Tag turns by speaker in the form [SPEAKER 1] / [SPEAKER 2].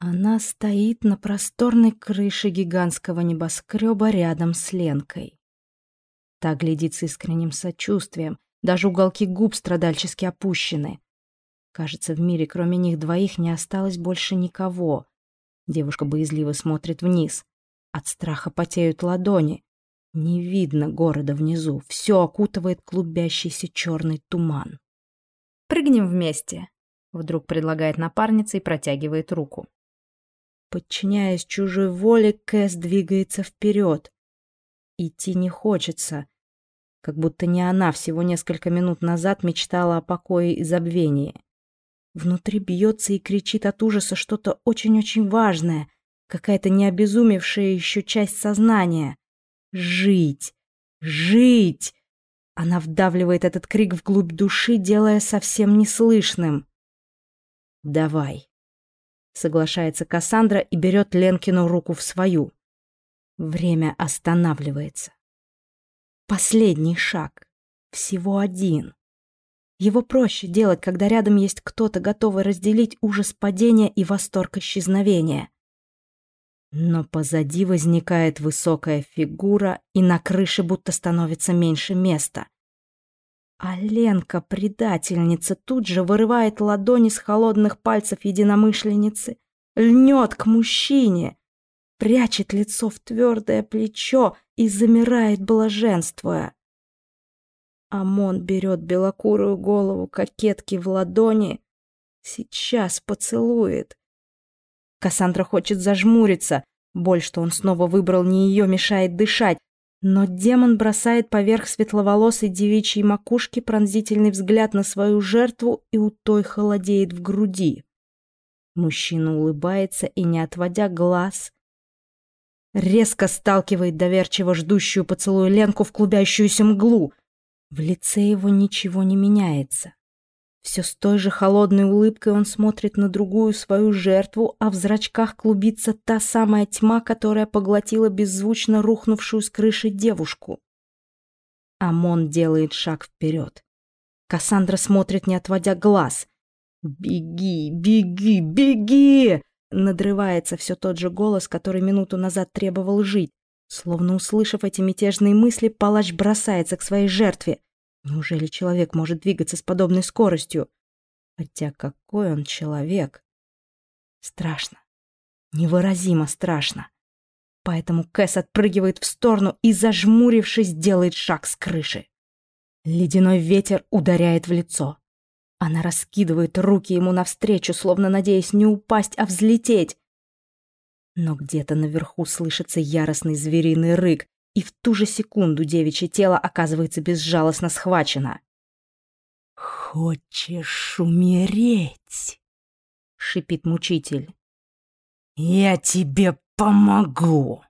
[SPEAKER 1] Она стоит на просторной крыше гигантского небоскреба рядом с Ленкой. Та глядит с искренним сочувствием, даже уголки губ страдальчески опущены. Кажется, в мире кроме них двоих не осталось больше никого. Девушка боязливо смотрит вниз. От страха потеют ладони. Не видно города внизу, все окутывает клубящийся черный туман. «Прыгнем вместе», — вдруг предлагает напарница и протягивает руку. Подчиняясь чужой воле, Кэс двигается вперед. Идти не хочется, как будто не она всего несколько минут назад мечтала о покое и забвении. Внутри бьется и кричит от ужаса что-то очень-очень важное, какая-то необезумевшая еще часть сознания. Жить! Жить! Она вдавливает этот крик вглубь души, делая совсем неслышным. «Давай», — соглашается Кассандра и берет Ленкину руку в свою. Время останавливается. Последний шаг. Всего один. Его проще делать, когда рядом есть кто-то, готовый разделить ужас падения и восторг исчезновения. Но позади возникает высокая фигура, и на крыше будто становится меньше места. А Ленка, предательница, тут же вырывает ладони с холодных пальцев единомышленницы, льнет к мужчине, прячет лицо в твердое плечо и замирает, блаженствуя. Амон берет белокурую голову кокетки в ладони. Сейчас поцелует. Кассандра хочет зажмуриться. Боль, что он снова выбрал не ее, мешает дышать. Но демон бросает поверх светловолосой девичьей макушки пронзительный взгляд на свою жертву, и у той холодеет в груди. Мужчина улыбается и, не отводя глаз, резко сталкивает доверчиво ждущую поцелуя Ленку в клубящуюся мглу. В лице его ничего не меняется. Все с той же холодной улыбкой он смотрит на другую свою жертву, а в зрачках клубится та самая тьма, которая поглотила беззвучно рухнувшую с крыши девушку. Амон делает шаг вперед. Кассандра смотрит, не отводя глаз. «Беги, беги, беги!» Надрывается все тот же голос, который минуту назад требовал жить. Словно услышав эти мятежные мысли, палач бросается к своей жертве. Неужели человек может двигаться с подобной скоростью? Хотя какой он человек? Страшно. Невыразимо страшно. Поэтому Кэс отпрыгивает в сторону и, зажмурившись, делает шаг с крыши. Ледяной ветер ударяет в лицо. Она раскидывает руки ему навстречу, словно надеясь не упасть, а взлететь. Но где-то наверху слышится яростный звериный рык, и в ту же секунду девичье тело оказывается безжалостно схвачено. «Хочешь умереть?» — шипит мучитель. «Я тебе помогу!»